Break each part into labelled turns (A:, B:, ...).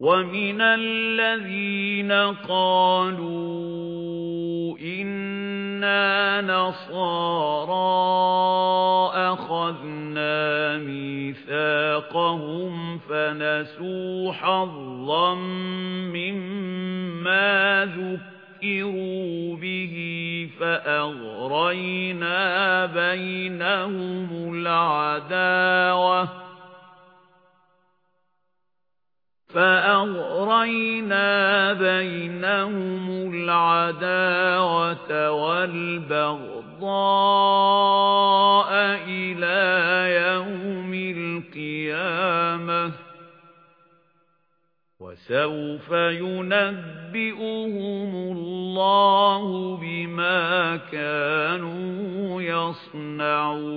A: وَمِنَ الَّذِينَ قَالُوا إِنَّا نَصَارَى أَخَذْنَا مِيثَاقَهُمْ فَنَسُوا حَظًّا مِّمَّا ذُكِّرُوا بِهِ فَأَغْرَيْنَا بَيْنَهُمُ الْعَدَاوَةَ فَأَغْرَيْنَا بَيْنَهُمُ الْعَدَاوَةَ وَالْبَغْضَاءَ إِلَى يَوْمِ الْقِيَامَةِ وَسَوْفَ يُنَبِّئُهُمُ اللَّهُ بِمَا كَانُوا يَصْنَعُونَ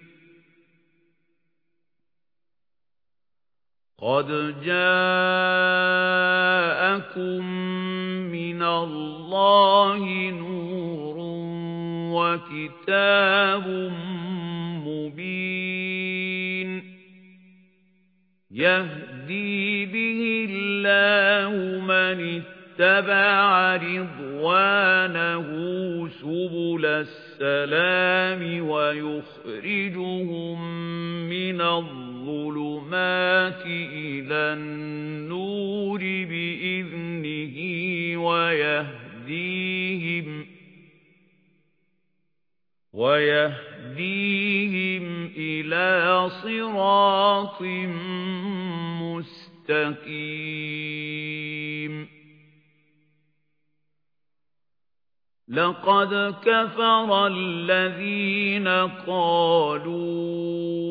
A: قَدْ جَاءَكُم مِّنَ اللَّهِ نُورٌ وَكِتَابٌ مُّبِينٌ يَهْدِي بِهِ اللَّهُ مَنِ اتَّبَعَ رِضْوَانَهُ سُبُلَ السَّلَامِ وَيُخْرِجُهُم مِّنَ الظُّلُمَاتِ إِلَى النُّورِ بِإِذْنِهِ وَيَهْدِيهِمْ وَيَهْدِيهِمْ إِلَى صِرَاطٍ مُسْتَقِيمٍ لَقَدْ كَفَرَ الَّذِينَ قَالُوا